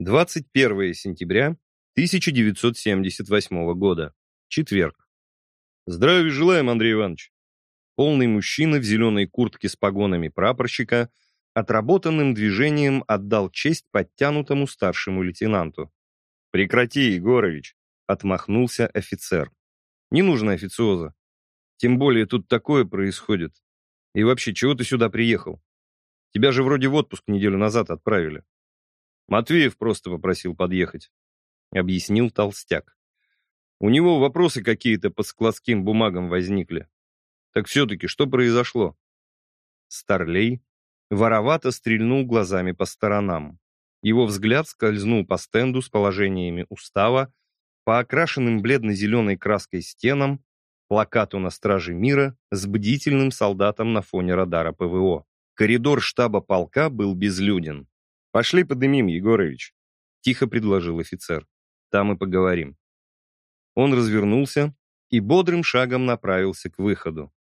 21 сентября 1978 года. Четверг. Здравия желаем, Андрей Иванович. Полный мужчина в зеленой куртке с погонами прапорщика отработанным движением отдал честь подтянутому старшему лейтенанту. «Прекрати, Егорович!» — отмахнулся офицер. «Не нужно официоза. Тем более тут такое происходит. И вообще, чего ты сюда приехал? Тебя же вроде в отпуск неделю назад отправили. Матвеев просто попросил подъехать. Объяснил толстяк. У него вопросы какие-то по складским бумагам возникли. Так все-таки что произошло? Старлей воровато стрельнул глазами по сторонам. Его взгляд скользнул по стенду с положениями устава, по окрашенным бледно-зеленой краской стенам, плакату на страже мира с бдительным солдатом на фоне радара ПВО. Коридор штаба полка был безлюден. «Пошли подымим, Егорович», — тихо предложил офицер. «Там и поговорим». Он развернулся и бодрым шагом направился к выходу.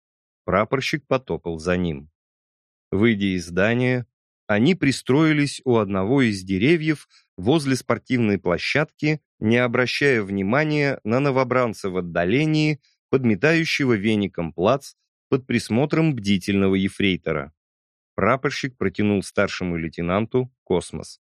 Прапорщик потопал за ним. Выйдя из здания, они пристроились у одного из деревьев возле спортивной площадки, не обращая внимания на новобранца в отдалении, подметающего веником плац под присмотром бдительного ефрейтора. Прапорщик протянул старшему лейтенанту космос.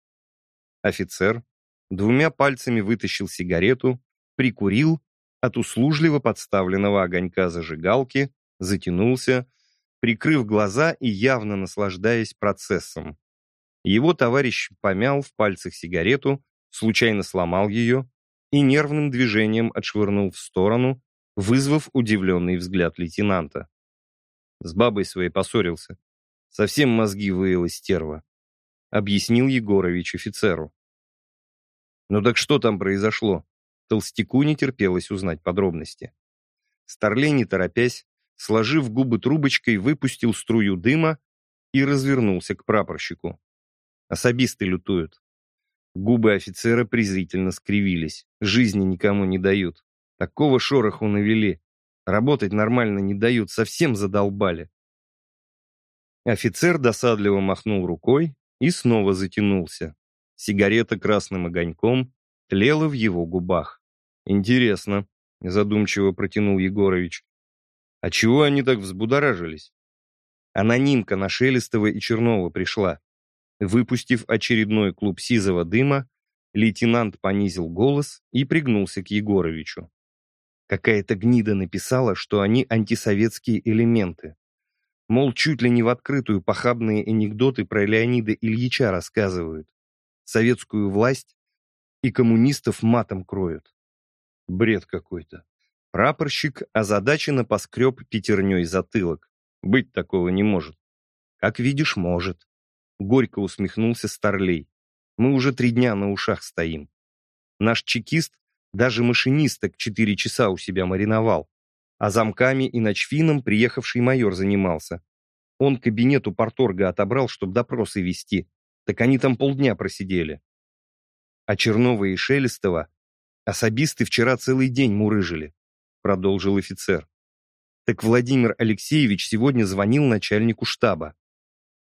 Офицер двумя пальцами вытащил сигарету, прикурил от услужливо подставленного огонька зажигалки, затянулся, прикрыв глаза и явно наслаждаясь процессом. Его товарищ помял в пальцах сигарету, случайно сломал ее и нервным движением отшвырнул в сторону, вызвав удивленный взгляд лейтенанта. С бабой своей поссорился. Совсем мозги выела стерва. Объяснил Егорович офицеру. Ну так что там произошло? Толстяку не терпелось узнать подробности. Старлей, не торопясь, сложив губы трубочкой, выпустил струю дыма и развернулся к прапорщику. Особисты лютуют. Губы офицера презрительно скривились. Жизни никому не дают. Такого шороху навели. Работать нормально не дают, совсем задолбали. Офицер досадливо махнул рукой и снова затянулся. Сигарета красным огоньком тлела в его губах. «Интересно», — задумчиво протянул Егорович. «А чего они так взбудоражились?» Анонимка на Шелестова и Чернова пришла. Выпустив очередной клуб сизого дыма, лейтенант понизил голос и пригнулся к Егоровичу. Какая-то гнида написала, что они антисоветские элементы. Мол, чуть ли не в открытую похабные анекдоты про Леонида Ильича рассказывают. Советскую власть и коммунистов матом кроют. Бред какой-то. Прапорщик озадаченно поскреб пятерней затылок. Быть такого не может. Как видишь, может. Горько усмехнулся Старлей. Мы уже три дня на ушах стоим. Наш чекист даже машиниста к четыре часа у себя мариновал а замками и ночфином приехавший майор занимался. Он кабинет у порторга отобрал, чтобы допросы вести. Так они там полдня просидели. А Чернова и Шелестова особисты вчера целый день мурыжили, продолжил офицер. Так Владимир Алексеевич сегодня звонил начальнику штаба.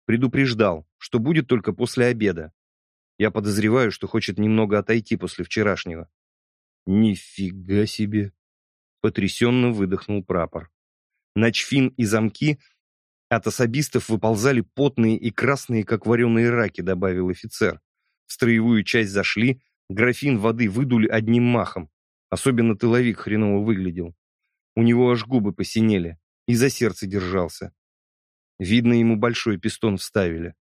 Предупреждал, что будет только после обеда. Я подозреваю, что хочет немного отойти после вчерашнего. Нифига себе! Потрясенно выдохнул прапор. Начфин и замки от особистов выползали потные и красные, как вареные раки, добавил офицер. В строевую часть зашли, графин воды выдули одним махом. Особенно тыловик хреново выглядел. У него аж губы посинели, и за сердце держался. Видно, ему большой пистон вставили.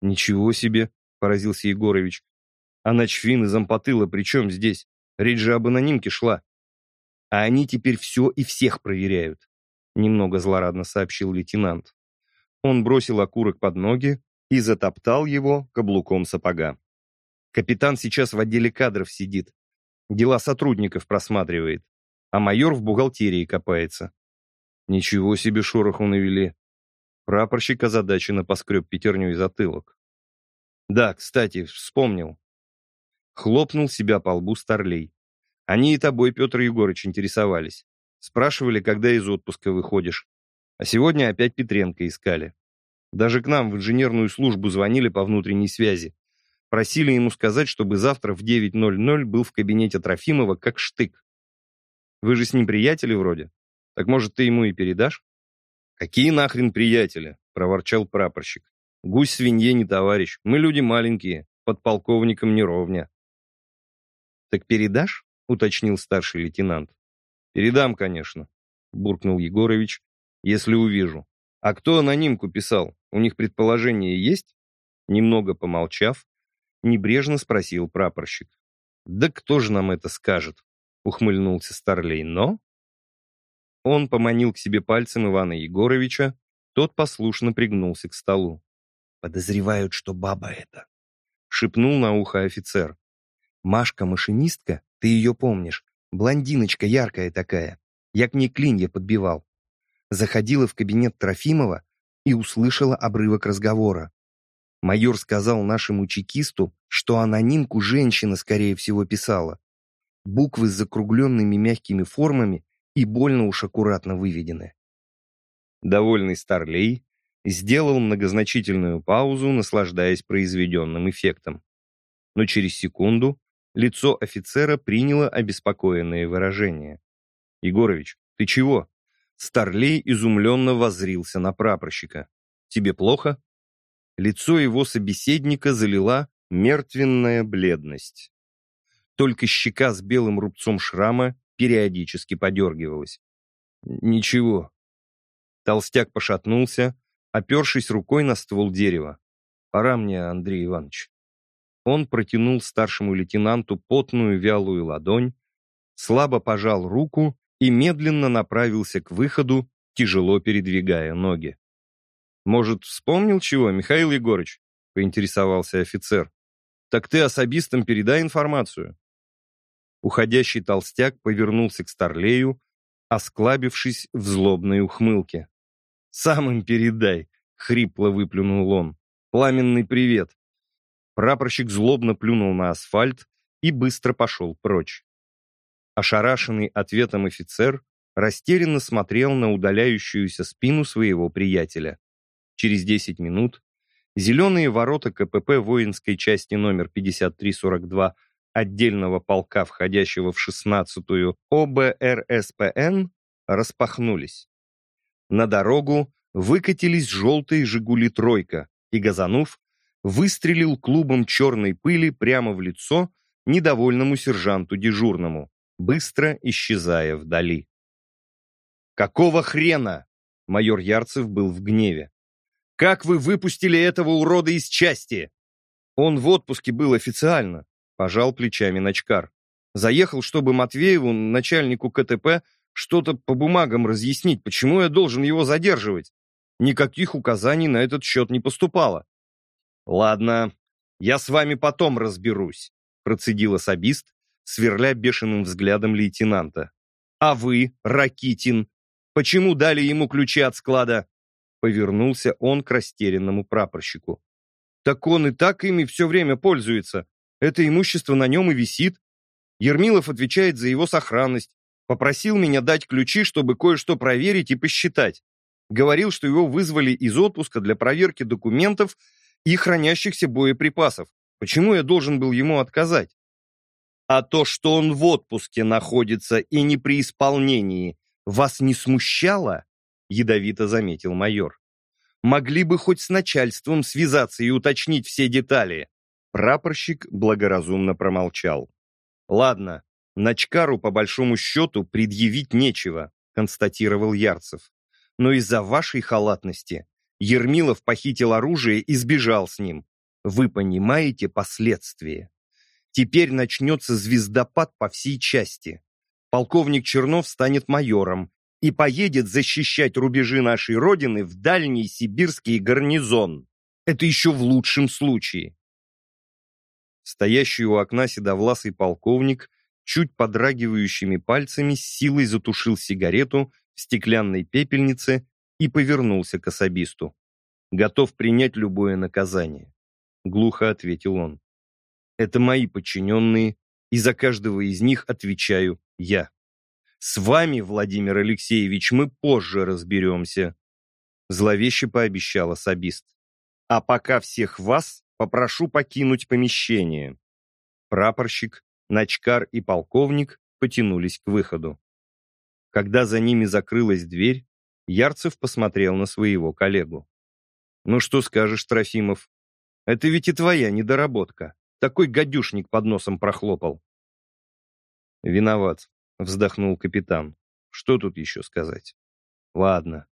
«Ничего себе!» — поразился Егорович. «А Начфин и зампотыла при чем здесь? Речь же об анонимке шла». А они теперь все и всех проверяют», — немного злорадно сообщил лейтенант. Он бросил окурок под ноги и затоптал его каблуком сапога. «Капитан сейчас в отделе кадров сидит, дела сотрудников просматривает, а майор в бухгалтерии копается». «Ничего себе шороху навели», Прапорщик озадаченно поскреб пятерню и затылок. «Да, кстати, вспомнил». Хлопнул себя по лбу Старлей. Они и тобой, Петр Егорыч, интересовались. Спрашивали, когда из отпуска выходишь. А сегодня опять Петренко искали. Даже к нам в инженерную службу звонили по внутренней связи. Просили ему сказать, чтобы завтра в 9.00 был в кабинете Трофимова как штык. Вы же с ним приятели вроде. Так может, ты ему и передашь? Какие нахрен приятели? Проворчал прапорщик. Гусь свинье не товарищ. Мы люди маленькие, подполковником не ровня. Так передашь? Уточнил старший лейтенант. Передам, конечно, буркнул Егорович, если увижу. А кто анонимку писал? У них предположение есть? Немного помолчав, небрежно спросил прапорщик. Да кто же нам это скажет? Ухмыльнулся Старлей, но... Он поманил к себе пальцем Ивана Егоровича, тот послушно пригнулся к столу. «Подозревают, что баба это», — шепнул на ухо офицер. «Машка-машинистка, ты ее помнишь, блондиночка яркая такая. Я к ней клинья подбивал. Заходила в кабинет Трофимова и услышала обрывок разговора. Майор сказал нашему чекисту, что анонимку женщина, скорее всего, писала. Буквы с закругленными мягкими формами и больно уж аккуратно выведены. Довольный Старлей сделал многозначительную паузу, наслаждаясь произведенным эффектом. Но через секунду лицо офицера приняло обеспокоенное выражение. «Егорович, ты чего?» Старлей изумленно воззрился на прапорщика. «Тебе плохо?» Лицо его собеседника залила мертвенная бледность. Только щека с белым рубцом шрама периодически подергивалась. «Ничего». Толстяк пошатнулся, опершись рукой на ствол дерева. «Пора мне, Андрей Иванович». Он протянул старшему лейтенанту потную вялую ладонь, слабо пожал руку и медленно направился к выходу, тяжело передвигая ноги. «Может, вспомнил чего, Михаил Егорыч?» — поинтересовался офицер. «Так ты особистам передай информацию». Уходящий толстяк повернулся к Старлею, осклабившись в злобной ухмылке. «Сам им передай», — хрипло выплюнул он. «Пламенный привет». Прапорщик злобно плюнул на асфальт и быстро пошел прочь. Ошарашенный ответом офицер растерянно смотрел на удаляющуюся спину своего приятеля. Через 10 минут зеленые ворота КПП воинской части номер 5342 отдельного полка, входящего в 16-ю ОБРСПН, распахнулись. На дорогу выкатились желтые «Жигули тройка», и Газанов выстрелил клубом черной пыли прямо в лицо недовольному сержанту дежурному, быстро исчезая вдали. «Какого хрена?» Майор Ярцев был в гневе. «Как вы выпустили этого урода из части?» «Он в отпуске был официально», Пожал плечами Ночкар. Заехал, чтобы Матвееву, начальнику КТП, что-то по бумагам разъяснить, почему я должен его задерживать. Никаких указаний на этот счет не поступало. «Ладно, я с вами потом разберусь», процедил особист, сверля бешеным взглядом лейтенанта. «А вы, Ракитин, почему дали ему ключи от склада?» Повернулся он к растерянному прапорщику. «Так он и так ими все время пользуется. Это имущество на нем и висит. Ермилов отвечает за его сохранность. Попросил меня дать ключи, чтобы кое-что проверить и посчитать. Говорил, что его вызвали из отпуска для проверки документов и хранящихся боеприпасов. Почему я должен был ему отказать? А то, что он в отпуске находится и не при исполнении, вас не смущало? Ядовито заметил майор. Могли бы хоть с начальством связаться и уточнить все детали. Прапорщик благоразумно промолчал. «Ладно, Начкару, по большому счету, предъявить нечего», констатировал Ярцев. «Но из-за вашей халатности Ермилов похитил оружие и сбежал с ним. Вы понимаете последствия. Теперь начнется звездопад по всей части. Полковник Чернов станет майором и поедет защищать рубежи нашей Родины в дальний сибирский гарнизон. Это еще в лучшем случае. Стоящий у окна седовласый полковник чуть подрагивающими пальцами силой затушил сигарету в стеклянной пепельнице и повернулся к особисту. «Готов принять любое наказание», — глухо ответил он. «Это мои подчиненные, и за каждого из них отвечаю я. С вами, Владимир Алексеевич, мы позже разберемся», — зловеще пообещал особист. «А пока всех вас попрошу покинуть помещение». Прапорщик, начкар и полковник потянулись к выходу. Когда за ними закрылась дверь, Ярцев посмотрел на своего коллегу. «Ну что скажешь, Трофимов? Это ведь и твоя недоработка. Такой гадюшник под носом прохлопал». «Виноват», — вздохнул капитан. «Что тут еще сказать?» «Ладно».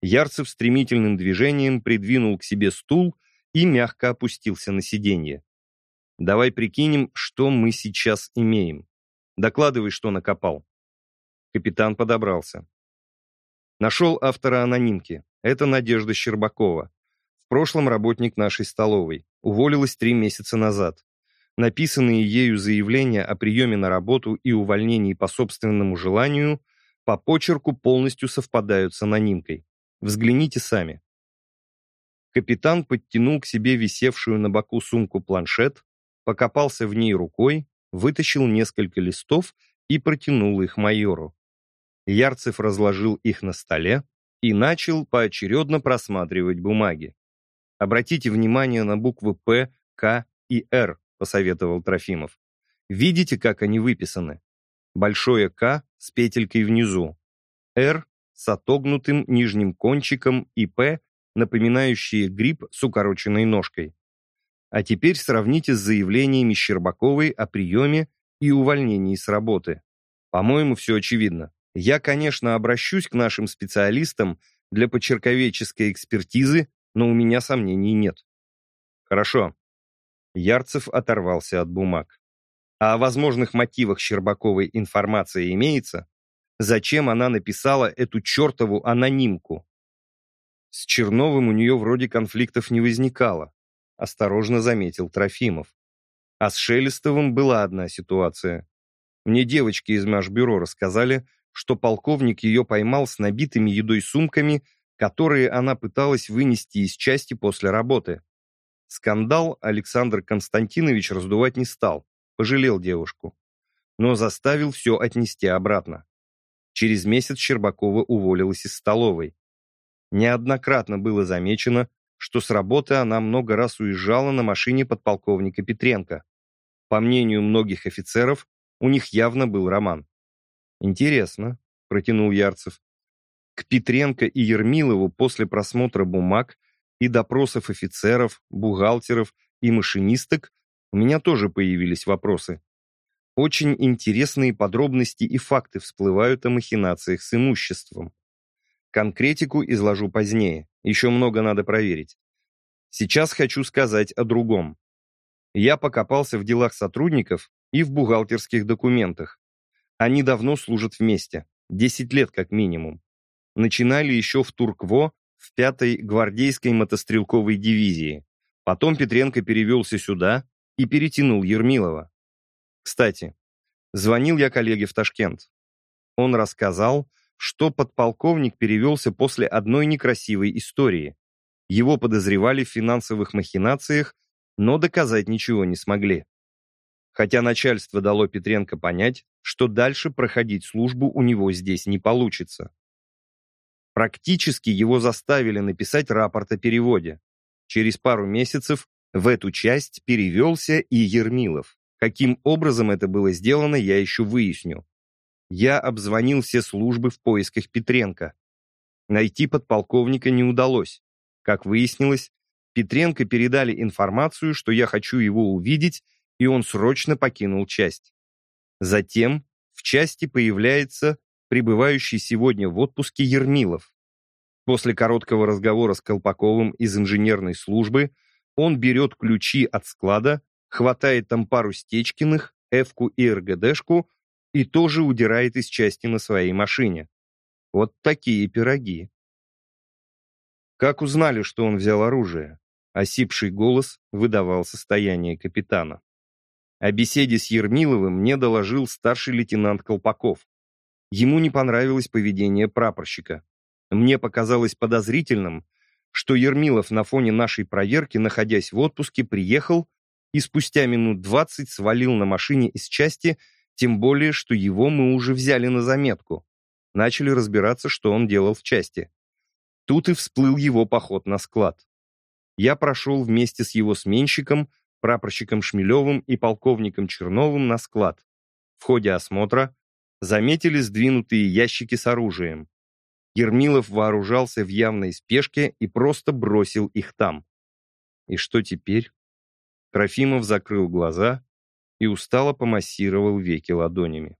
Ярцев стремительным движением придвинул к себе стул и мягко опустился на сиденье. «Давай прикинем, что мы сейчас имеем. Докладывай, что накопал». Капитан подобрался. Нашел автора анонимки. Это Надежда Щербакова. В прошлом работник нашей столовой. Уволилась три месяца назад. Написанные ею заявления о приеме на работу и увольнении по собственному желанию по почерку полностью совпадают с анонимкой. Взгляните сами. Капитан подтянул к себе висевшую на боку сумку-планшет, покопался в ней рукой, вытащил несколько листов и протянул их майору. Ярцев разложил их на столе и начал поочередно просматривать бумаги. «Обратите внимание на буквы «П», «К» и «Р», — посоветовал Трофимов. «Видите, как они выписаны? Большое «К» с петелькой внизу, «Р» с отогнутым нижним кончиком и «П», напоминающие гриб с укороченной ножкой. А теперь сравните с заявлениями Щербаковой о приеме и увольнении с работы. По-моему, все очевидно. Я, конечно, обращусь к нашим специалистам для почерковедческой экспертизы, но у меня сомнений нет. Хорошо. Ярцев оторвался от бумаг. А о возможных мотивах Щербаковой информация имеется? Зачем она написала эту чертову анонимку? С Черновым у нее вроде конфликтов не возникало, осторожно заметил Трофимов. А с Шелестовым была одна ситуация. Мне девочки из Машбюро рассказали, что полковник ее поймал с набитыми едой сумками, которые она пыталась вынести из части после работы. Скандал Александр Константинович раздувать не стал, пожалел девушку, но заставил все отнести обратно. Через месяц Щербакова уволилась из столовой. Неоднократно было замечено, что с работы она много раз уезжала на машине подполковника Петренко. По мнению многих офицеров, у них явно был роман. «Интересно», — протянул Ярцев. К Петренко и Ермилову после просмотра бумаг и допросов офицеров, бухгалтеров и машинисток у меня тоже появились вопросы. Очень интересные подробности и факты всплывают о махинациях с имуществом. Конкретику изложу позднее, еще много надо проверить. Сейчас хочу сказать о другом. Я покопался в делах сотрудников и в бухгалтерских документах. Они давно служат вместе, 10 лет как минимум. Начинали еще в Туркво, в 5-й гвардейской мотострелковой дивизии. Потом Петренко перевелся сюда и перетянул Ермилова. Кстати, звонил я коллеге в Ташкент. Он рассказал, что подполковник перевелся после одной некрасивой истории. Его подозревали в финансовых махинациях, но доказать ничего не смогли хотя начальство дало Петренко понять, что дальше проходить службу у него здесь не получится. Практически его заставили написать рапорт о переводе. Через пару месяцев в эту часть перевелся и Ермилов. Каким образом это было сделано, я еще выясню. Я обзвонил все службы в поисках Петренко. Найти подполковника не удалось. Как выяснилось, Петренко передали информацию, что я хочу его увидеть и он срочно покинул часть. Затем в части появляется пребывающий сегодня в отпуске Ермилов. После короткого разговора с Колпаковым из инженерной службы он берет ключи от склада, хватает там пару Стечкиных, Эвку и РГДшку и тоже удирает из части на своей машине. Вот такие пироги. Как узнали, что он взял оружие? Осипший голос выдавал состояние капитана. О беседе с Ермиловым мне доложил старший лейтенант Колпаков. Ему не понравилось поведение прапорщика. Мне показалось подозрительным, что Ермилов на фоне нашей проверки, находясь в отпуске, приехал и спустя минут двадцать свалил на машине из части, тем более, что его мы уже взяли на заметку. Начали разбираться, что он делал в части. Тут и всплыл его поход на склад. я прошел вместе с его сменщиком, прапорщиком Шмелевым и полковником Черновым на склад. В ходе осмотра заметили сдвинутые ящики с оружием. Ермилов вооружался в явной спешке и просто бросил их там. И что теперь? Трофимов закрыл глаза и устало помассировал веки ладонями.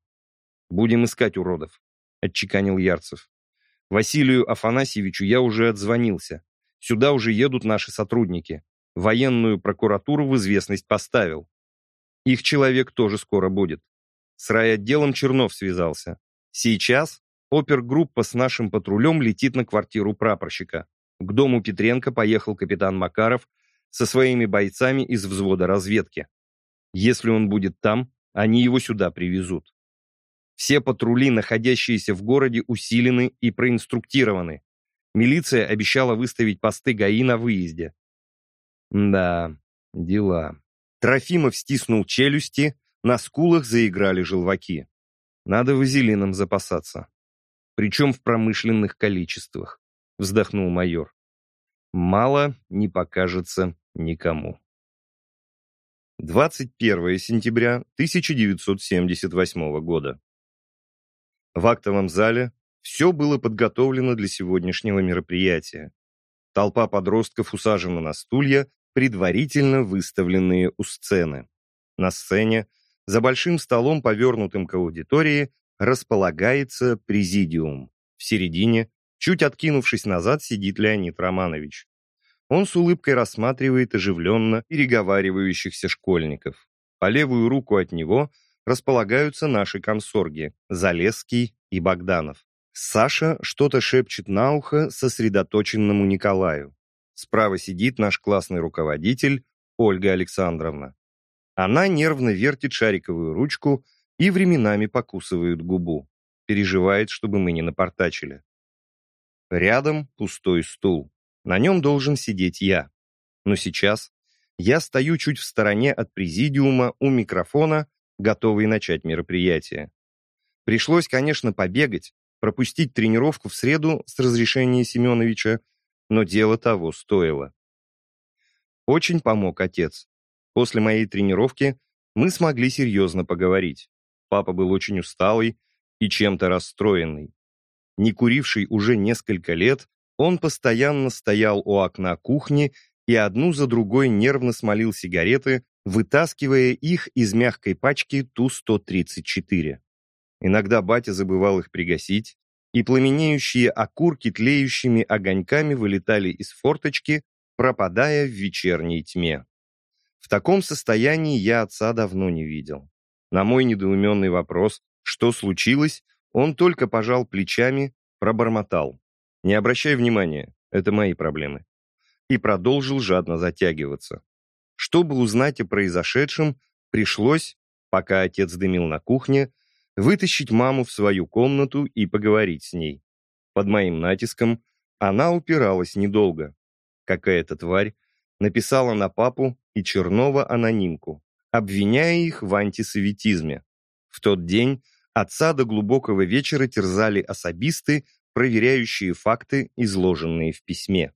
«Будем искать уродов», — отчеканил Ярцев. «Василию Афанасьевичу я уже отзвонился. Сюда уже едут наши сотрудники. Военную прокуратуру в известность поставил. Их человек тоже скоро будет. С райотделом Чернов связался. Сейчас опергруппа с нашим патрулем летит на квартиру прапорщика. К дому Петренко поехал капитан Макаров со своими бойцами из взвода разведки. Если он будет там, они его сюда привезут. Все патрули, находящиеся в городе, усилены и проинструктированы. Милиция обещала выставить посты ГАИ на выезде. Да, дела. Трофимов стиснул челюсти, на скулах заиграли желваки. Надо вазелином запасаться. Причем в промышленных количествах, вздохнул майор. Мало не покажется никому. 21 сентября 1978 года. В актовом зале все было подготовлено для сегодняшнего мероприятия. Толпа подростков усажена на стулья, предварительно выставленные у сцены. На сцене, за большим столом, повернутым к аудитории, располагается президиум. В середине, чуть откинувшись назад, сидит Леонид Романович. Он с улыбкой рассматривает оживленно переговаривающихся школьников. По левую руку от него располагаются наши консорги Залесский и Богданов. Саша что-то шепчет на ухо сосредоточенному Николаю. Справа сидит наш классный руководитель Ольга Александровна. Она нервно вертит шариковую ручку и временами покусывает губу. Переживает, чтобы мы не напортачили. Рядом пустой стул. На нем должен сидеть я. Но сейчас я стою чуть в стороне от президиума у микрофона, готовый начать мероприятие. Пришлось, конечно, побегать, пропустить тренировку в среду с разрешения Семеновича, но дело того стоило. Очень помог отец. После моей тренировки мы смогли серьезно поговорить. Папа был очень усталый и чем-то расстроенный. Не куривший уже несколько лет, он постоянно стоял у окна кухни и одну за другой нервно смолил сигареты, вытаскивая их из мягкой пачки Ту-134. Иногда батя забывал их пригасить, и пламенеющие окурки тлеющими огоньками вылетали из форточки, пропадая в вечерней тьме. В таком состоянии я отца давно не видел. На мой недоуменный вопрос, что случилось, он только пожал плечами, пробормотал. Не обращай внимания, это мои проблемы. И продолжил жадно затягиваться. Чтобы узнать о произошедшем, пришлось, пока отец дымил на кухне, вытащить маму в свою комнату и поговорить с ней. Под моим натиском она упиралась недолго. Какая-то тварь написала на папу и Чернова анонимку, обвиняя их в антисоветизме. В тот день отца до глубокого вечера терзали особисты проверяющие факты, изложенные в письме.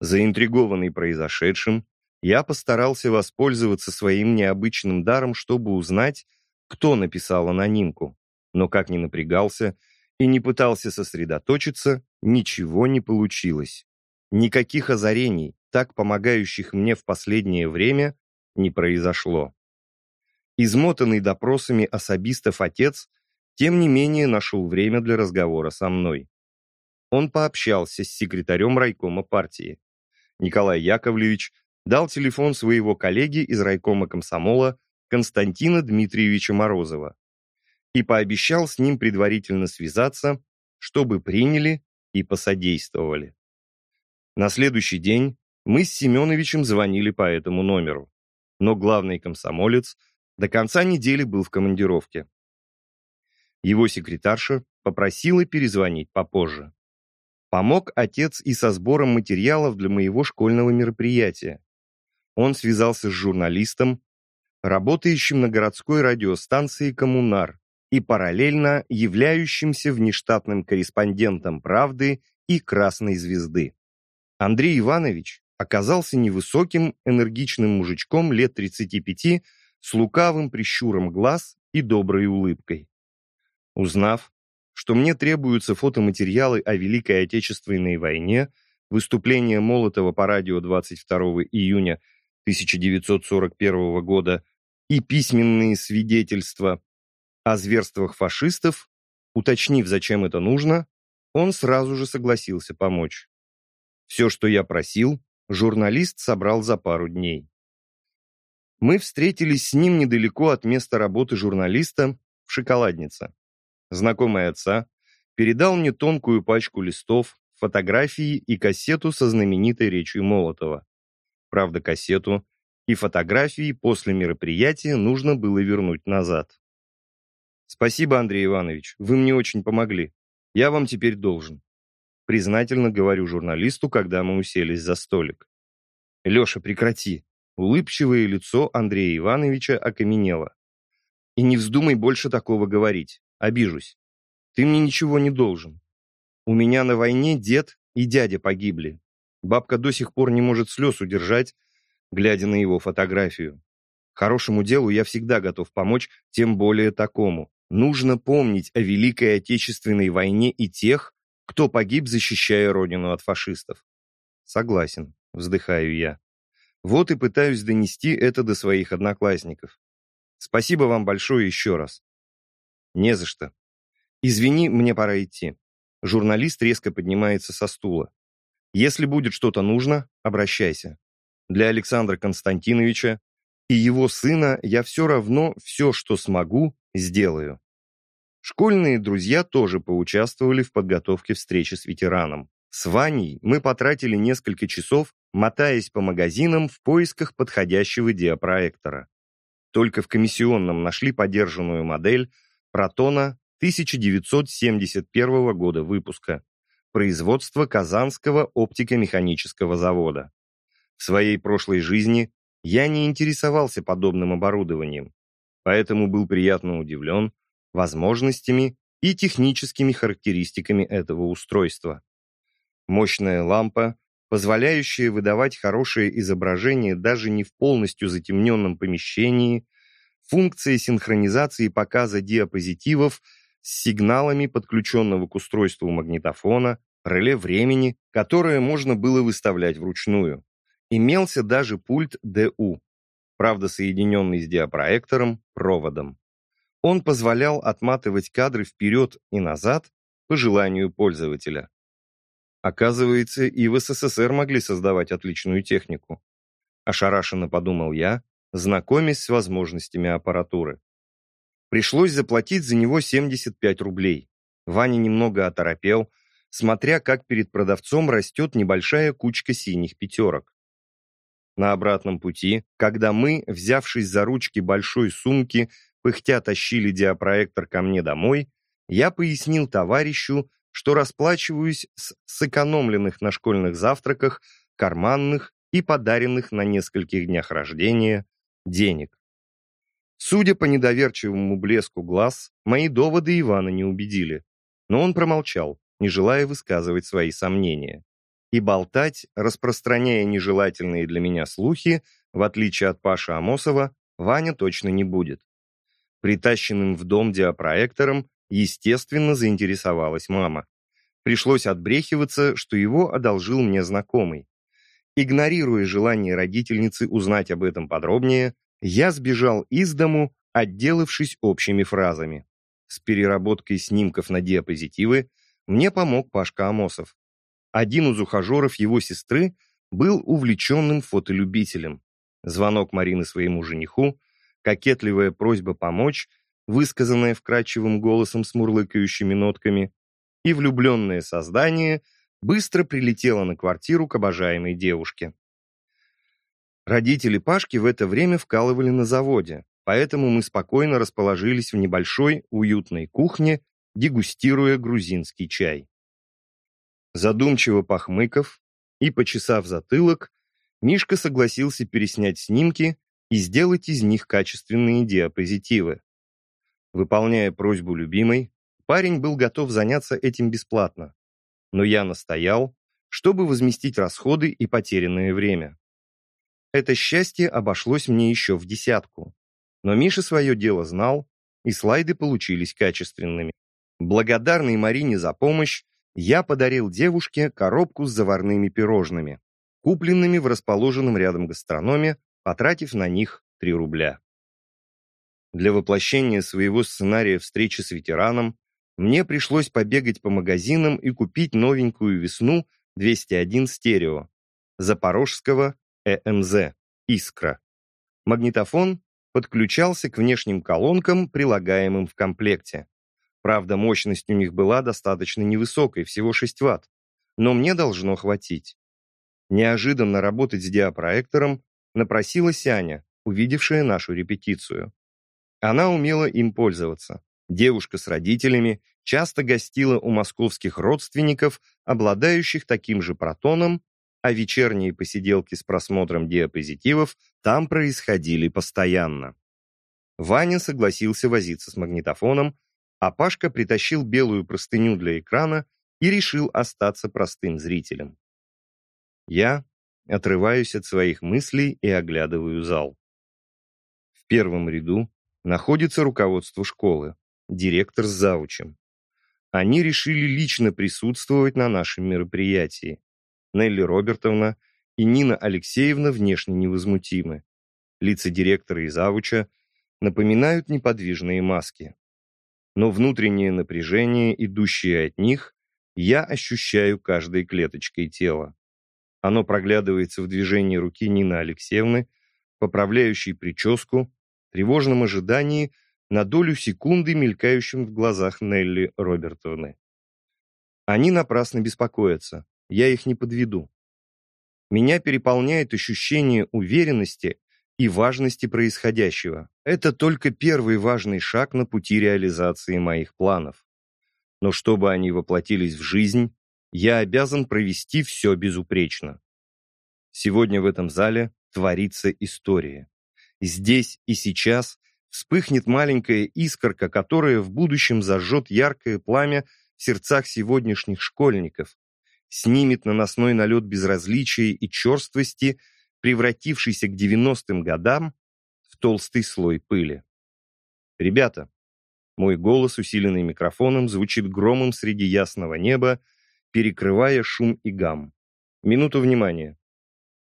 Заинтригованный произошедшим, я постарался воспользоваться своим необычным даром, чтобы узнать, кто написал анонимку, но как ни напрягался и не пытался сосредоточиться, ничего не получилось. Никаких озарений, так помогающих мне в последнее время, не произошло. Измотанный допросами особистов отец тем не менее нашел время для разговора со мной. Он пообщался с секретарем райкома партии. Николай Яковлевич дал телефон своего коллеги из райкома комсомола Константина Дмитриевича Морозова и пообещал с ним предварительно связаться, чтобы приняли и посодействовали. На следующий день мы с Семеновичем звонили по этому номеру, но главный комсомолец до конца недели был в командировке. Его секретарша попросила перезвонить попозже. Помог отец и со сбором материалов для моего школьного мероприятия. Он связался с журналистом, работающим на городской радиостанции «Коммунар» и параллельно являющимся внештатным корреспондентом «Правды» и «Красной звезды». Андрей Иванович оказался невысоким, энергичным мужичком лет 35 с лукавым прищуром глаз и доброй улыбкой. Узнав, что мне требуются фотоматериалы о Великой Отечественной войне, выступление Молотова по радио 22 июня 1941 года и письменные свидетельства о зверствах фашистов, уточнив, зачем это нужно, он сразу же согласился помочь. Все, что я просил, журналист собрал за пару дней. Мы встретились с ним недалеко от места работы журналиста в шоколаднице. Знакомый отца передал мне тонкую пачку листов, фотографии и кассету со знаменитой речью Молотова. Правда, кассету и фотографии после мероприятия нужно было вернуть назад. «Спасибо, Андрей Иванович, вы мне очень помогли. Я вам теперь должен». Признательно говорю журналисту, когда мы уселись за столик. «Леша, прекрати!» Улыбчивое лицо Андрея Ивановича окаменело. «И не вздумай больше такого говорить. Обижусь. Ты мне ничего не должен. У меня на войне дед и дядя погибли. Бабка до сих пор не может слез удержать, глядя на его фотографию. Хорошему делу я всегда готов помочь, тем более такому. Нужно помнить о Великой Отечественной войне и тех, кто погиб, защищая родину от фашистов. Согласен, вздыхаю я. Вот и пытаюсь донести это до своих одноклассников. Спасибо вам большое еще раз. Не за что. Извини, мне пора идти. Журналист резко поднимается со стула. Если будет что-то нужно, обращайся. Для Александра Константиновича и его сына я все равно все, что смогу, сделаю. Школьные друзья тоже поучаствовали в подготовке встречи с ветераном. С Ваней мы потратили несколько часов, мотаясь по магазинам в поисках подходящего диапроектора. Только в комиссионном нашли подержанную модель Протона 1971 года выпуска, производства Казанского оптико-механического завода. В своей прошлой жизни я не интересовался подобным оборудованием, поэтому был приятно удивлен возможностями и техническими характеристиками этого устройства. Мощная лампа, позволяющая выдавать хорошее изображение даже не в полностью затемненном помещении, функция синхронизации показа диапозитивов с сигналами подключенного к устройству магнитофона, реле времени, которое можно было выставлять вручную. Имелся даже пульт ДУ, правда соединенный с диапроектором проводом. Он позволял отматывать кадры вперед и назад по желанию пользователя. Оказывается, и в СССР могли создавать отличную технику. Ошарашенно подумал я, знакомясь с возможностями аппаратуры. Пришлось заплатить за него 75 рублей. Ваня немного оторопел, смотря как перед продавцом растет небольшая кучка синих пятерок. На обратном пути, когда мы, взявшись за ручки большой сумки, пыхтя тащили диапроектор ко мне домой, я пояснил товарищу, что расплачиваюсь с сэкономленных на школьных завтраках, карманных и подаренных на нескольких днях рождения денег. Судя по недоверчивому блеску глаз, мои доводы Ивана не убедили, но он промолчал, не желая высказывать свои сомнения. И болтать, распространяя нежелательные для меня слухи, в отличие от Паши Амосова, Ваня точно не будет. Притащенным в дом диапроектором, естественно, заинтересовалась мама. Пришлось отбрехиваться, что его одолжил мне знакомый. Игнорируя желание родительницы узнать об этом подробнее, я сбежал из дому, отделавшись общими фразами. С переработкой снимков на диапозитивы мне помог Пашка Амосов. Один из ухажеров его сестры был увлеченным фотолюбителем. Звонок Марины своему жениху, кокетливая просьба помочь, высказанная вкрадчивым голосом с мурлыкающими нотками, и влюбленное создание быстро прилетело на квартиру к обожаемой девушке. Родители Пашки в это время вкалывали на заводе, поэтому мы спокойно расположились в небольшой уютной кухне, дегустируя грузинский чай. Задумчиво похмыков и почесав затылок, Мишка согласился переснять снимки и сделать из них качественные диапозитивы. Выполняя просьбу любимой, парень был готов заняться этим бесплатно. Но я настоял, чтобы возместить расходы и потерянное время. Это счастье обошлось мне еще в десятку. Но Миша свое дело знал, и слайды получились качественными. Благодарный Марине за помощь, я подарил девушке коробку с заварными пирожными, купленными в расположенном рядом гастрономе, потратив на них 3 рубля. Для воплощения своего сценария встречи с ветераном мне пришлось побегать по магазинам и купить новенькую весну 201 стерео запорожского ЭМЗ «Искра». Магнитофон подключался к внешним колонкам, прилагаемым в комплекте. Правда, мощность у них была достаточно невысокой, всего 6 Вт, но мне должно хватить. Неожиданно работать с диапроектором напросилась Аня, увидевшая нашу репетицию. Она умела им пользоваться. Девушка с родителями часто гостила у московских родственников, обладающих таким же протоном, а вечерние посиделки с просмотром диапозитивов там происходили постоянно. Ваня согласился возиться с магнитофоном, а Пашка притащил белую простыню для экрана и решил остаться простым зрителем. Я отрываюсь от своих мыслей и оглядываю зал. В первом ряду находится руководство школы, директор с заучем. Они решили лично присутствовать на нашем мероприятии. Нелли Робертовна и Нина Алексеевна внешне невозмутимы. Лица директора и завуча напоминают неподвижные маски. Но внутреннее напряжение, идущее от них, я ощущаю каждой клеточкой тела. Оно проглядывается в движении руки Нины Алексеевны, поправляющей прическу, тревожном ожидании, на долю секунды мелькающим в глазах Нелли Робертовны. Они напрасно беспокоятся, я их не подведу. Меня переполняет ощущение уверенности и важности происходящего. Это только первый важный шаг на пути реализации моих планов. Но чтобы они воплотились в жизнь, я обязан провести все безупречно. Сегодня в этом зале творится история. Здесь и сейчас вспыхнет маленькая искорка, которая в будущем зажжет яркое пламя в сердцах сегодняшних школьников, снимет наносной налет безразличия и черствости, превратившийся к 90-м годам в толстый слой пыли. «Ребята!» Мой голос, усиленный микрофоном, звучит громом среди ясного неба, перекрывая шум и гам. Минуту внимания.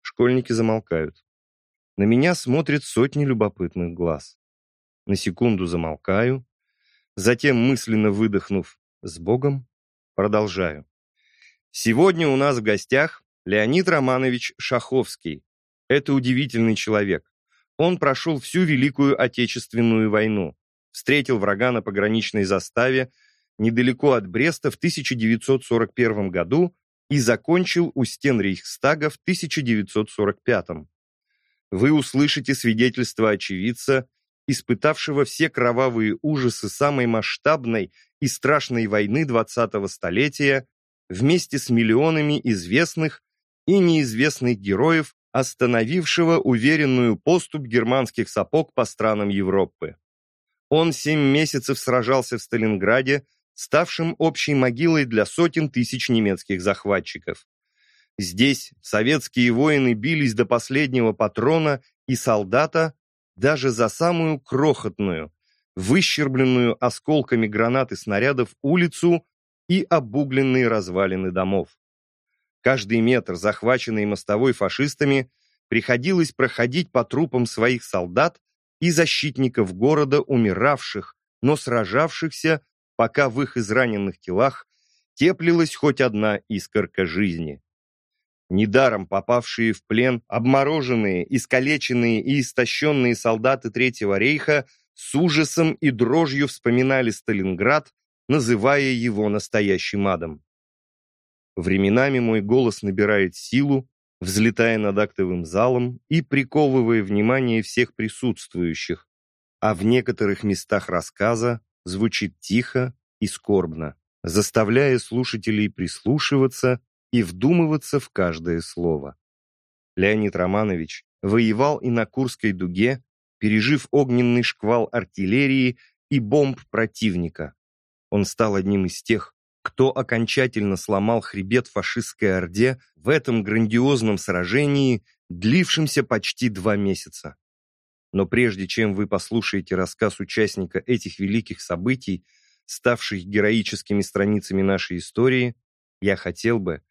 Школьники замолкают. На меня смотрят сотни любопытных глаз. На секунду замолкаю, затем, мысленно выдохнув «с Богом», продолжаю. Сегодня у нас в гостях Леонид Романович Шаховский. Это удивительный человек. Он прошел всю Великую Отечественную войну, встретил врага на пограничной заставе недалеко от Бреста в 1941 году и закончил у стен Рейхстага в 1945. Вы услышите свидетельство очевидца, испытавшего все кровавые ужасы самой масштабной и страшной войны 20-го столетия вместе с миллионами известных и неизвестных героев, остановившего уверенную поступь германских сапог по странам Европы. Он семь месяцев сражался в Сталинграде, ставшим общей могилой для сотен тысяч немецких захватчиков. Здесь советские воины бились до последнего патрона и солдата даже за самую крохотную, выщербленную осколками гранат и снарядов улицу и обугленные развалины домов. Каждый метр, захваченный мостовой фашистами, приходилось проходить по трупам своих солдат и защитников города, умиравших, но сражавшихся, пока в их израненных телах теплилась хоть одна искорка жизни. Недаром попавшие в плен, обмороженные, искалеченные и истощенные солдаты Третьего рейха с ужасом и дрожью вспоминали Сталинград, называя его настоящим адом. Временами мой голос набирает силу, взлетая над актовым залом и приковывая внимание всех присутствующих, а в некоторых местах рассказа звучит тихо и скорбно, заставляя слушателей прислушиваться и вдумываться в каждое слово. Леонид Романович воевал и на Курской дуге, пережив огненный шквал артиллерии и бомб противника. Он стал одним из тех, кто окончательно сломал хребет фашистской орде в этом грандиозном сражении, длившемся почти два месяца. Но прежде чем вы послушаете рассказ участника этих великих событий, ставших героическими страницами нашей истории, я хотел бы,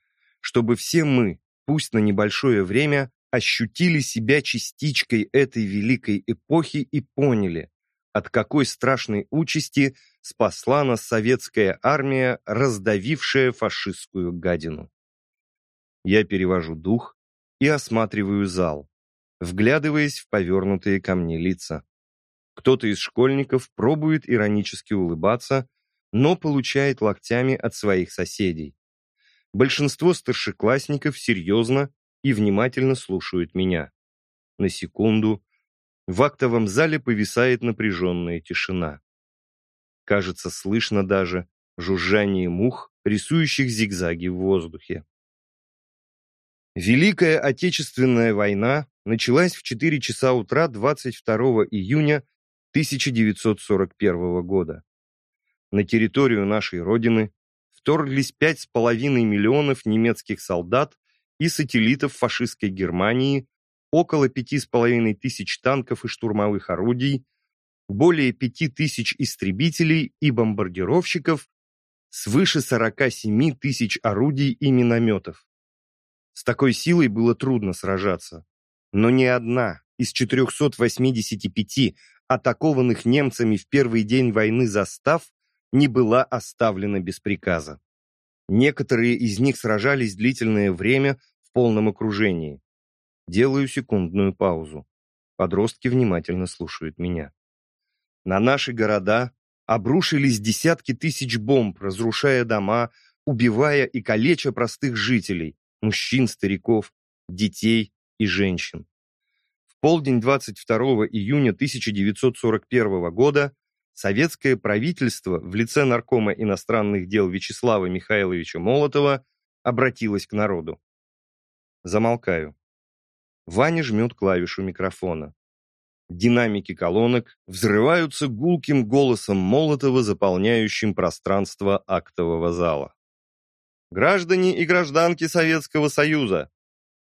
чтобы все мы, пусть на небольшое время, ощутили себя частичкой этой великой эпохи и поняли, от какой страшной участи спасла нас советская армия, раздавившая фашистскую гадину. Я перевожу дух и осматриваю зал, вглядываясь в повернутые ко мне лица. Кто-то из школьников пробует иронически улыбаться, но получает локтями от своих соседей. Большинство старшеклассников серьезно и внимательно слушают меня. На секунду в актовом зале повисает напряженная тишина. Кажется, слышно даже жужжание мух, рисующих зигзаги в воздухе. Великая Отечественная война началась в 4 часа утра 22 июня 1941 года. На территорию нашей Родины вторглись 5,5 миллионов немецких солдат и сателлитов фашистской Германии, около 5,5 тысяч танков и штурмовых орудий, более 5 тысяч истребителей и бомбардировщиков, свыше 47 тысяч орудий и минометов. С такой силой было трудно сражаться. Но ни одна из 485 атакованных немцами в первый день войны застав не была оставлена без приказа. Некоторые из них сражались длительное время в полном окружении. Делаю секундную паузу. Подростки внимательно слушают меня. На наши города обрушились десятки тысяч бомб, разрушая дома, убивая и калеча простых жителей, мужчин, стариков, детей и женщин. В полдень 22 июня 1941 года советское правительство в лице наркома иностранных дел Вячеслава Михайловича Молотова обратилось к народу. Замолкаю. Ваня жмет клавишу микрофона. Динамики колонок взрываются гулким голосом Молотова, заполняющим пространство актового зала. «Граждане и гражданки Советского Союза!»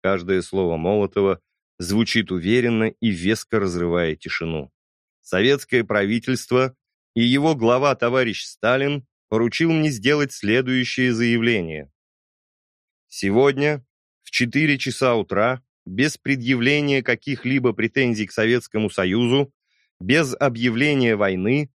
Каждое слово Молотова звучит уверенно и веско разрывая тишину. Советское правительство и его глава товарищ Сталин поручил мне сделать следующее заявление. Сегодня в 4 часа утра без предъявления каких-либо претензий к Советскому Союзу, без объявления войны,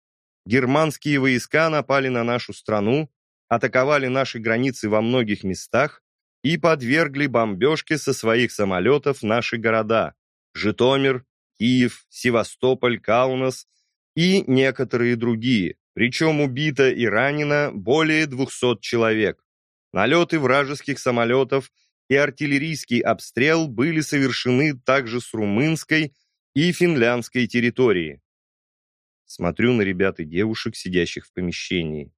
германские войска напали на нашу страну, атаковали наши границы во многих местах и подвергли бомбежке со своих самолетов наши города – Житомир, Киев, Севастополь, Каунас и некоторые другие, причем убито и ранено более 200 человек. Налеты вражеских самолетов и артиллерийский обстрел были совершены также с румынской и финляндской территории. Смотрю на ребят и девушек, сидящих в помещении.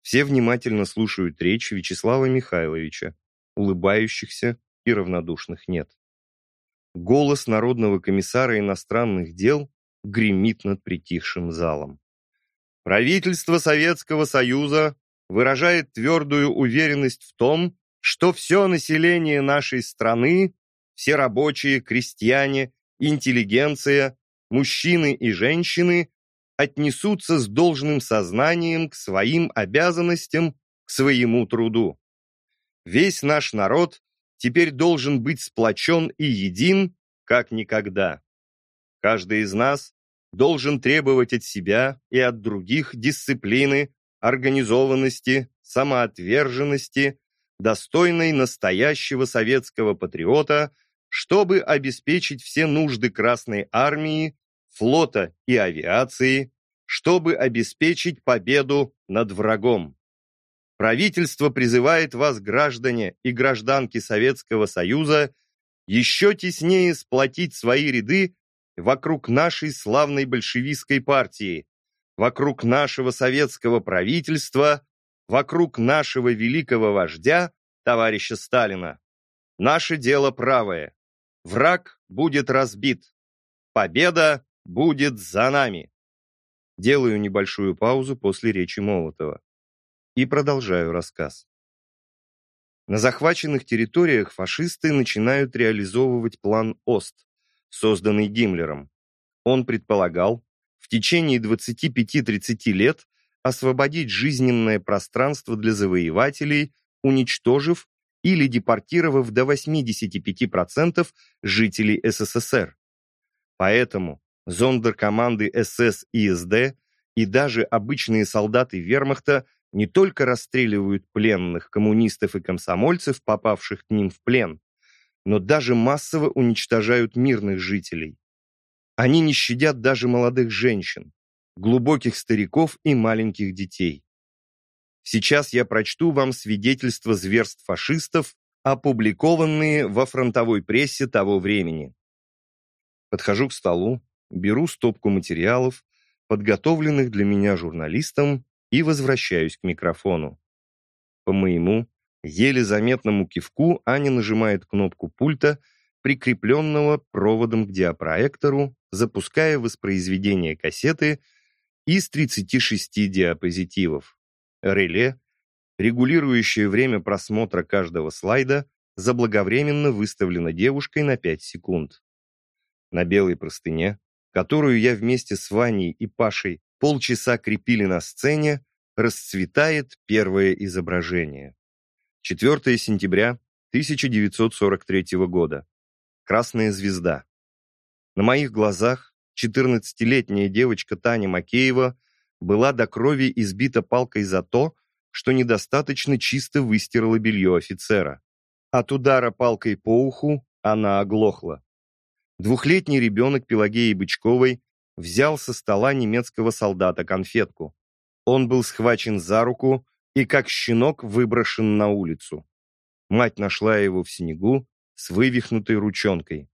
Все внимательно слушают речь Вячеслава Михайловича, улыбающихся и равнодушных нет. Голос Народного комиссара иностранных дел гремит над притихшим залом. Правительство Советского Союза выражает твердую уверенность в том, что все население нашей страны, все рабочие, крестьяне, интеллигенция, мужчины и женщины отнесутся с должным сознанием к своим обязанностям, к своему труду. Весь наш народ теперь должен быть сплочен и един, как никогда. Каждый из нас должен требовать от себя и от других дисциплины, организованности, самоотверженности, достойной настоящего советского патриота, чтобы обеспечить все нужды Красной Армии, флота и авиации, чтобы обеспечить победу над врагом. Правительство призывает вас, граждане и гражданки Советского Союза, еще теснее сплотить свои ряды вокруг нашей славной большевистской партии, вокруг нашего советского правительства вокруг нашего великого вождя, товарища Сталина. Наше дело правое. Враг будет разбит. Победа будет за нами. Делаю небольшую паузу после речи Молотова. и продолжаю рассказ. На захваченных территориях фашисты начинают реализовывать план ОСТ, созданный Гиммлером. Он предполагал в течение 25-30 лет освободить жизненное пространство для завоевателей, уничтожив или депортировав до 85% жителей СССР. Поэтому зондеркоманды СС и СД и даже обычные солдаты вермахта не только расстреливают пленных коммунистов и комсомольцев, попавших к ним в плен, но даже массово уничтожают мирных жителей. Они не щадят даже молодых женщин, глубоких стариков и маленьких детей. Сейчас я прочту вам свидетельства зверств фашистов, опубликованные во фронтовой прессе того времени. Подхожу к столу, беру стопку материалов, подготовленных для меня журналистом, и возвращаюсь к микрофону. По моему, еле заметному кивку Аня нажимает кнопку пульта, прикрепленного проводом к диапроектору, запуская воспроизведение кассеты из 36 диапозитивов. Реле, регулирующее время просмотра каждого слайда, заблаговременно выставлено девушкой на 5 секунд. На белой простыне, которую я вместе с Ваней и Пашей полчаса крепили на сцене, расцветает первое изображение. 4 сентября 1943 года. Красная звезда. На моих глазах 14-летняя девочка Таня Макеева была до крови избита палкой за то, что недостаточно чисто выстирала белье офицера. От удара палкой по уху она оглохла. Двухлетний ребенок Пелагеи Бычковой взял со стола немецкого солдата конфетку. Он был схвачен за руку и как щенок выброшен на улицу. Мать нашла его в снегу с вывихнутой ручонкой.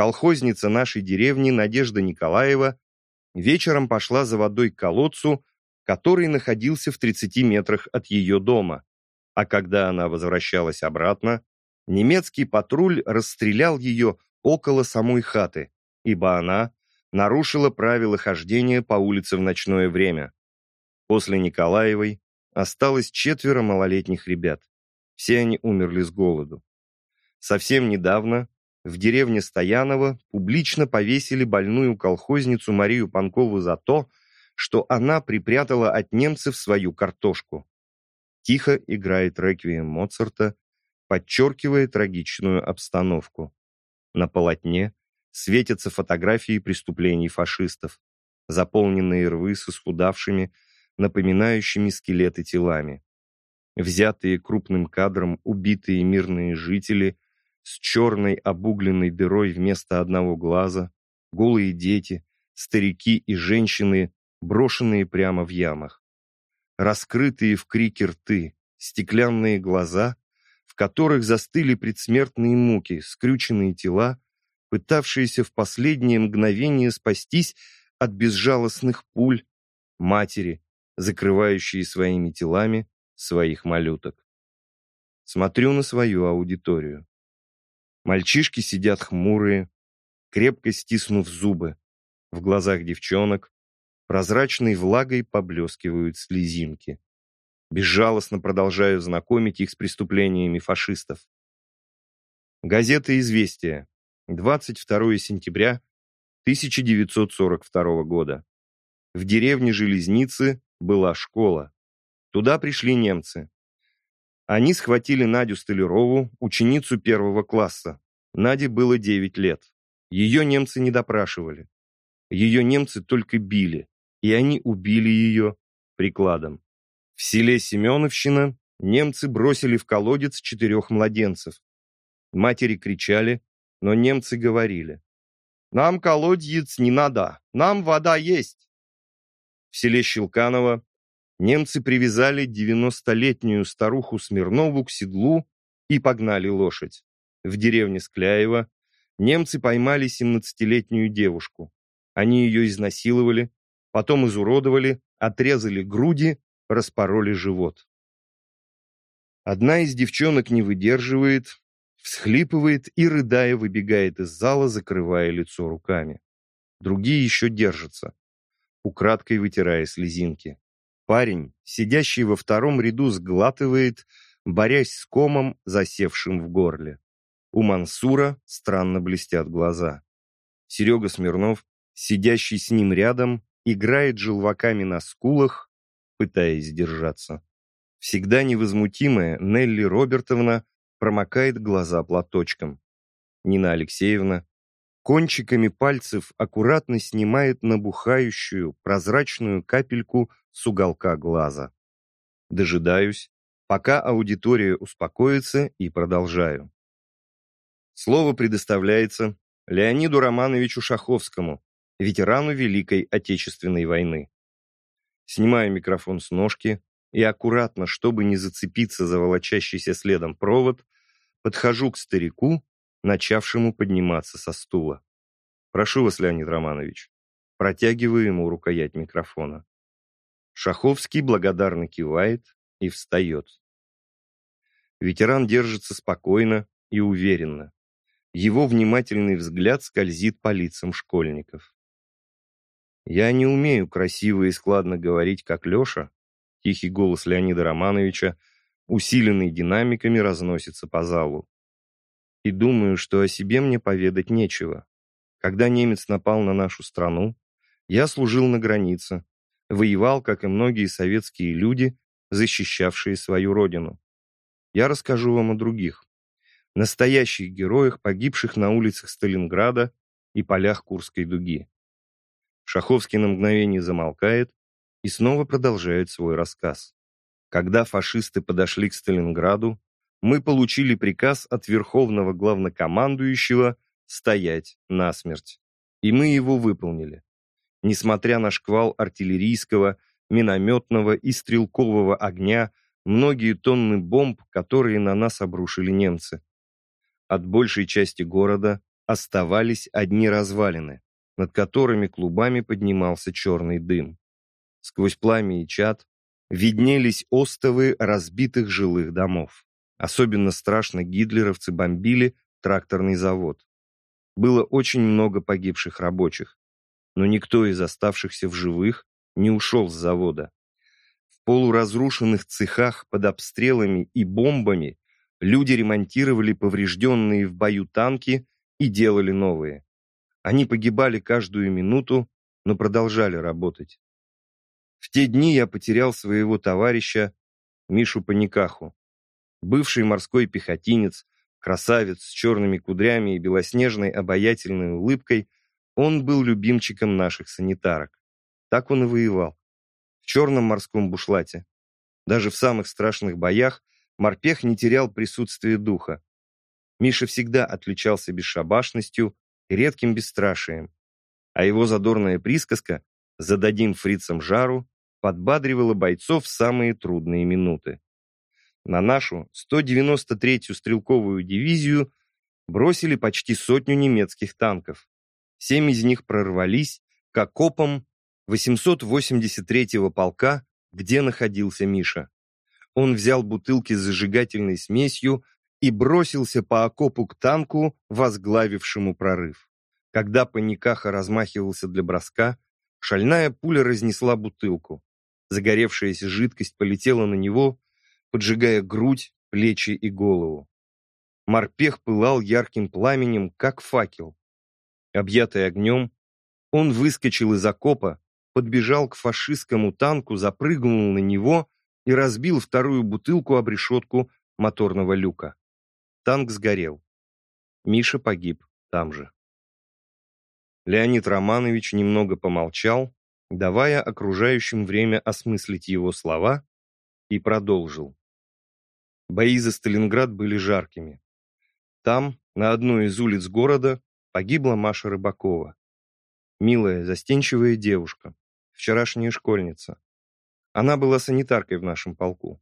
Колхозница нашей деревни Надежда Николаева вечером пошла за водой к колодцу, который находился в 30 метрах от ее дома. А когда она возвращалась обратно, немецкий патруль расстрелял ее около самой хаты, ибо она нарушила правила хождения по улице в ночное время. После Николаевой осталось четверо малолетних ребят. Все они умерли с голоду. Совсем недавно в деревне Стояново публично повесили больную колхозницу Марию Панкову за то, что она припрятала от немцев свою картошку. Тихо играет реквием Моцарта, подчеркивая трагичную обстановку. На полотне светятся фотографии преступлений фашистов, заполненные рвы с исхудавшими, напоминающими скелеты телами. Взятые крупным кадром убитые мирные жители с черной обугленной дырой вместо одного глаза, голые дети, старики и женщины, брошенные прямо в ямах. Раскрытые в крике рты, стеклянные глаза, в которых застыли предсмертные муки, скрюченные тела, пытавшиеся в последнее мгновение спастись от безжалостных пуль, матери, закрывающие своими телами своих малюток. Смотрю на свою аудиторию. Мальчишки сидят хмурые, крепко стиснув зубы. В глазах девчонок прозрачной влагой поблескивают слезинки. Безжалостно продолжаю знакомить их с преступлениями фашистов. Газета «Известия», 22 сентября 1942 года. В деревне Железницы была школа. Туда пришли немцы. Они схватили Надю Столярову, ученицу первого класса. Наде было 9 лет. Ее немцы не допрашивали. Ее немцы только били, и они убили ее прикладом. В селе Семеновщина немцы бросили в колодец четырех младенцев. Матери кричали, но немцы говорили. «Нам колодец не надо, нам вода есть». В селе Щелканово немцы привязали 90-летнюю старуху Смирнову к седлу и погнали лошадь. В деревне Скляево немцы поймали 17-летнюю девушку. Они ее изнасиловали, потом изуродовали, отрезали груди, распороли живот. Одна из девчонок не выдерживает, всхлипывает и, рыдая, выбегает из зала, закрывая лицо руками. Другие еще держатся, украдкой вытирая слезинки. Парень, сидящий во втором ряду, сглатывает, борясь с комом, засевшим в горле. У Мансура странно блестят глаза. Серега Смирнов, сидящий с ним рядом, играет желваками на скулах, пытаясь держаться. Всегда невозмутимая Нелли Робертовна промокает глаза платочком. Нина Алексеевна кончиками пальцев аккуратно снимает набухающую прозрачную капельку с уголка глаза. Дожидаюсь, пока аудитория успокоится, и продолжаю. Слово предоставляется Леониду Романовичу Шаховскому, ветерану Великой Отечественной войны. Снимаю микрофон с ножки и аккуратно, чтобы не зацепиться за волочащийся следом провод, подхожу к старику начавшему подниматься со стула. «Прошу вас, Леонид Романович». Протягиваю ему рукоять микрофона. Шаховский благодарно кивает и встает. Ветеран держится спокойно и уверенно. Его внимательный взгляд скользит по лицам школьников. «Я не умею красиво и складно говорить, как Леша», тихий голос Леонида Романовича, усиленный динамиками, разносится по залу и думаю, что о себе мне поведать нечего. Когда немец напал на нашу страну, я служил на границе, воевал, как и многие советские люди, защищавшие свою родину. Я расскажу вам о других, настоящих героях, погибших на улицах Сталинграда и полях Курской дуги. Шаховский на мгновение замолкает и снова продолжает свой рассказ. Когда фашисты подошли к Сталинграду, мы получили приказ от Верховного Главнокомандующего стоять насмерть. И мы его выполнили. Несмотря на шквал артиллерийского, минометного и стрелкового огня, многие тонны бомб, которые на нас обрушили немцы. От большей части города оставались одни развалины, над которыми клубами поднимался черный дым. Сквозь пламя и чад виднелись остовы разбитых жилых домов. Особенно страшно гитлеровцы бомбили тракторный завод. Было очень много погибших рабочих, но никто из оставшихся в живых не ушел с завода. В полуразрушенных цехах под обстрелами и бомбами люди ремонтировали поврежденные в бою танки и делали новые. Они погибали каждую минуту, но продолжали работать. В те дни я потерял своего товарища Мишу Паникаху. Бывший морской пехотинец, красавец с черными кудрями и белоснежной обаятельной улыбкой, он был любимчиком наших санитарок. Так он и воевал. В черном морском бушлате. Даже в самых страшных боях морпех не терял присутствие духа. Миша всегда отличался бесшабашностью редким бесстрашием, а его задорная присказка «зададим фрицам жару» подбадривала бойцов в самые трудные минуты. На нашу 193-ю стрелковую дивизию бросили почти сотню немецких танков. Семь из них прорвались к окопам 883-го полка, где находился Миша. Он взял бутылки с зажигательной смесью и бросился по окопу к танку, возглавившему прорыв. Когда Паникаха размахивался для броска, шальная пуля разнесла бутылку. Загоревшаяся жидкость полетела на него, поджигая грудь, плечи и голову. Морпех пылал ярким пламенем, как факел. Объятый огнем, он выскочил из окопа, подбежал к фашистскому танку, запрыгнул на него и разбил вторую бутылку об решетку моторного люка. Танк сгорел. Миша погиб там же. Леонид Романович немного помолчал, давая окружающим время осмыслить его слова, и продолжил. Бои за Сталинград были жаркими. Там, на одной из улиц города, погибла Маша Рыбакова. Милая, застенчивая девушка, вчерашняя школьница. Она была санитаркой в нашем полку.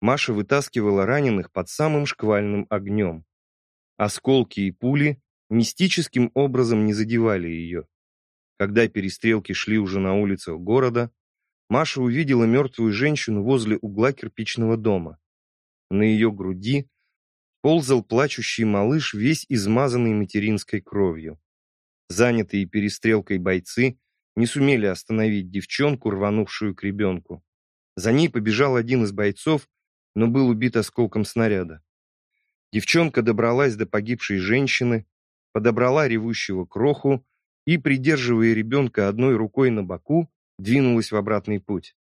Маша вытаскивала раненых под самым шквальным огнем. Осколки и пули мистическим образом не задевали ее. Когда перестрелки шли уже на улицах города, Маша увидела мертвую женщину возле угла кирпичного дома. На ее груди ползал плачущий малыш, весь измазанный материнской кровью. Занятые перестрелкой бойцы не сумели остановить девчонку, рванувшую к ребенку. За ней побежал один из бойцов, но был убит осколком снаряда. Девчонка добралась до погибшей женщины, подобрала ревущего кроху и, придерживая ребенка одной рукой на боку, двинулась в обратный путь.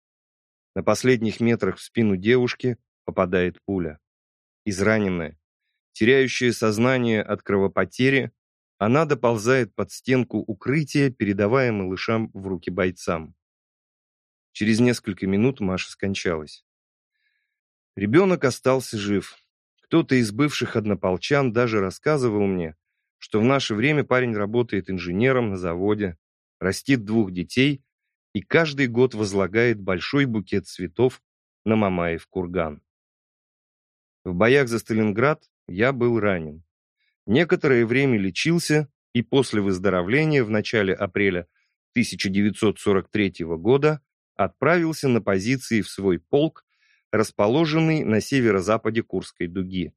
На последних метрах в спину девушки попадает пуля. Израненная, теряющая сознание от кровопотери, она доползает под стенку укрытия, передавая малышам в руки бойцам. Через несколько минут Маша скончалась. Ребенок остался жив. Кто-то из бывших однополчан даже рассказывал мне, что в наше время парень работает инженером на заводе, растит двух детей и каждый год возлагает большой букет цветов на Мамаев курган. В боях за Сталинград я был ранен. Некоторое время лечился и после выздоровления в начале апреля 1943 года отправился на позиции в свой полк, расположенный на северо-западе Курской дуги.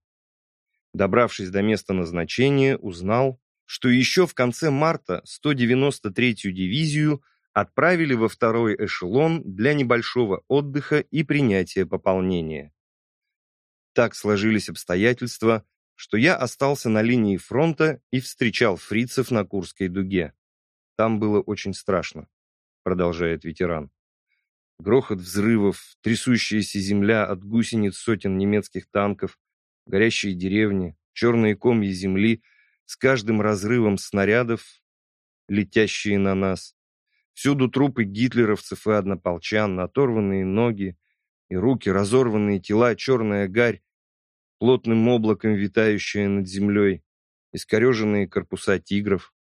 Добравшись до места назначения, узнал, что еще в конце марта 193-ю дивизию отправили во второй эшелон для небольшого отдыха и принятия пополнения. Так сложились обстоятельства, что я остался на линии фронта и встречал фрицев на Курской дуге. Там было очень страшно, продолжает ветеран. Грохот взрывов, трясущаяся земля от гусениц сотен немецких танков, горящие деревни, черные комья земли с каждым разрывом снарядов, летящие на нас. Всюду трупы гитлеровцев и однополчан, оторванные ноги и руки, разорванные тела, черная гарь, плотным облаком витающая над землей, искореженные корпуса тигров.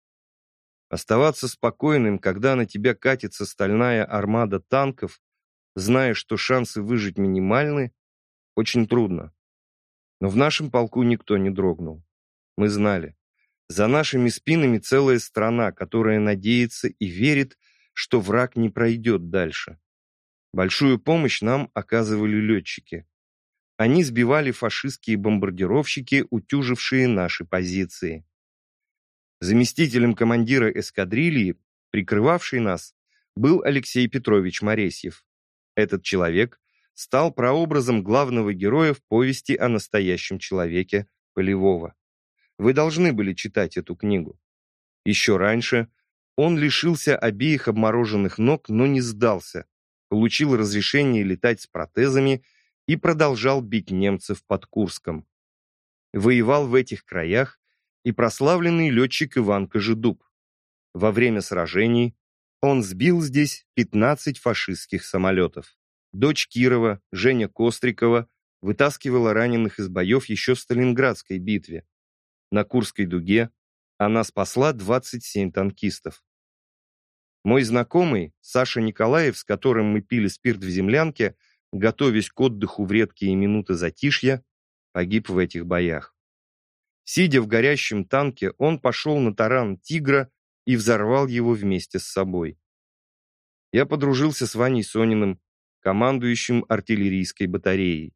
Оставаться спокойным, когда на тебя катится стальная армада танков, зная, что шансы выжить минимальны, очень трудно. Но в нашем полку никто не дрогнул. Мы знали. За нашими спинами целая страна, которая надеется и верит, что враг не пройдет дальше. Большую помощь нам оказывали летчики. Они сбивали фашистские бомбардировщики, утюжившие наши позиции. Заместителем командира эскадрильи, прикрывавший нас, был Алексей Петрович Моресьев. Этот человек стал прообразом главного героя в повести о настоящем человеке Полевого. Вы должны были читать эту книгу. Еще раньше он лишился обеих обмороженных ног, но не сдался, получил разрешение летать с протезами и продолжал бить немцев под Курском. Воевал в этих краях и прославленный летчик Иван Кожедуб. Во время сражений он сбил здесь 15 фашистских самолетов. Дочь Кирова, Женя Кострикова, вытаскивала раненых из боев еще в Сталинградской битве. На Курской дуге она спасла 27 танкистов. Мой знакомый, Саша Николаев, с которым мы пили спирт в землянке, готовясь к отдыху в редкие минуты затишья, погиб в этих боях. Сидя в горящем танке, он пошел на таран «Тигра» и взорвал его вместе с собой. Я подружился с Ваней Сониным, командующим артиллерийской батареей.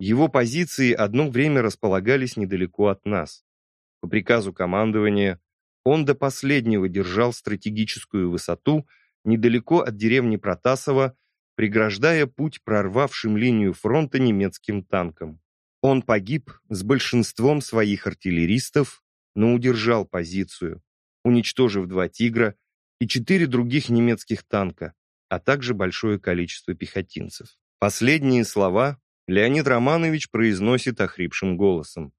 Его позиции одно время располагались недалеко от нас. По приказу командования он до последнего держал стратегическую высоту недалеко от деревни Протасово преграждая путь прорвавшим линию фронта немецким танкам. Он погиб с большинством своих артиллеристов, но удержал позицию, уничтожив два «Тигра» и четыре других немецких танка, а также большое количество пехотинцев. Последние слова Леонид Романович произносит охрипшим голосом.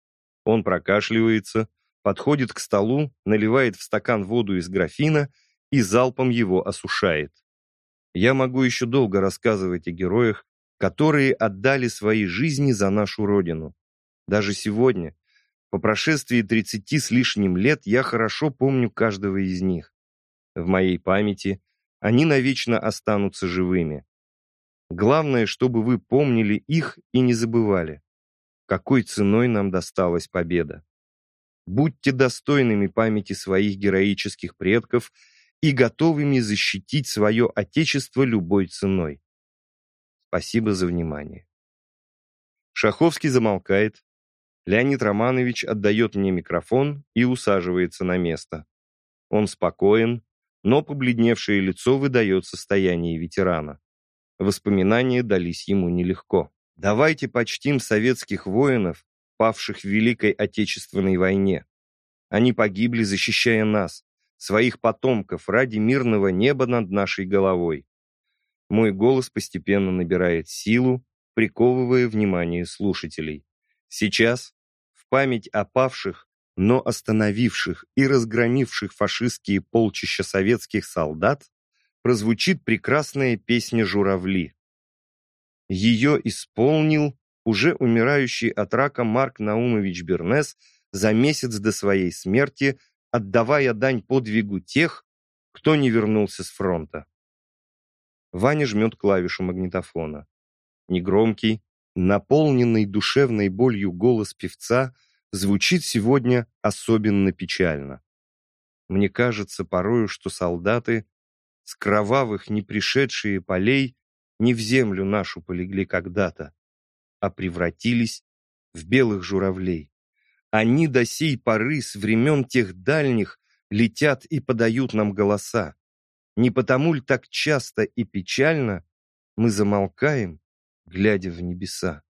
Он прокашливается, подходит к столу, наливает в стакан воду из графина и залпом его осушает. Я могу еще долго рассказывать о героях, которые отдали свои жизни за нашу Родину. Даже сегодня, по прошествии 30 с лишним лет, я хорошо помню каждого из них. В моей памяти они навечно останутся живыми. Главное, чтобы вы помнили их и не забывали, какой ценой нам досталась победа. Будьте достойными памяти своих героических предков и готовыми защитить свое Отечество любой ценой. Спасибо за внимание. Шаховский замолкает. Леонид Романович отдает мне микрофон и усаживается на место. Он спокоен, но побледневшее лицо выдает состояние ветерана. Воспоминания дались ему нелегко. Давайте почтим советских воинов, павших в Великой Отечественной войне. Они погибли, защищая нас, своих потомков, ради мирного неба над нашей головой. Мой голос постепенно набирает силу, приковывая внимание слушателей. Сейчас, в память о павших, но остановивших и разгромивших фашистские полчища советских солдат, прозвучит прекрасная песня «Журавли». Ее исполнил уже умирающий от рака Марк Наумович Бернес за месяц до своей смерти, отдавая дань подвигу тех, кто не вернулся с фронта. Ваня жмет клавишу магнитофона. Негромкий, наполненный душевной болью голос певца звучит сегодня особенно печально. Мне кажется порою, что солдаты с кровавых не пришедшие полей не в землю нашу полегли когда-то, а превратились в белых журавлей. Они до сей поры с времен тех дальних летят и подают нам голоса. Не потому ли так часто и печально мы замолкаем, глядя в небеса?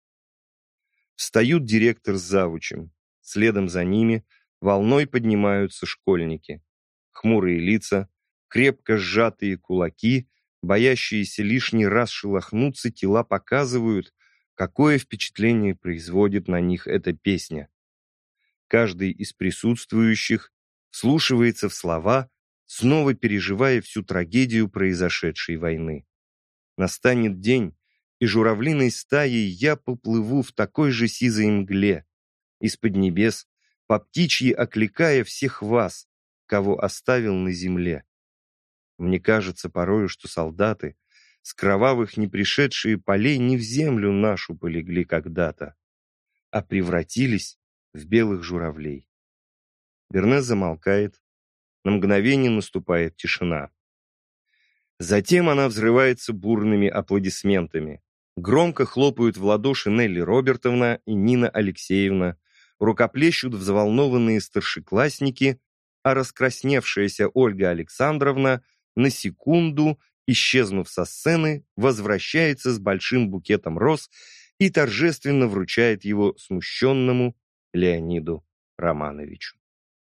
Встают директор с завучем. Следом за ними волной поднимаются школьники. Хмурые лица, крепко сжатые кулаки, боящиеся лишний раз шелохнуться, тела показывают, какое впечатление производит на них эта песня. Каждый из присутствующих слушается в слова, снова переживая всю трагедию произошедшей войны. Настанет день, и журавлиной стаей я поплыву в такой же сизой мгле, из-под небес, по птичьи окликая всех вас, кого оставил на земле. Мне кажется порою, что солдаты, с кровавых не пришедшие полей не в землю нашу полегли когда-то, а превратились в белых журавлей. Бернес замолкает, на мгновение наступает тишина. Затем она взрывается бурными аплодисментами. Громко хлопают в ладоши Нелли Робертовна и Нина Алексеевна, рукоплещут взволнованные старшеклассники, а раскрасневшаяся Ольга Александровна на секунду, исчезнув со сцены, возвращается с большим букетом роз и торжественно вручает его смущенному Леониду Романовичу.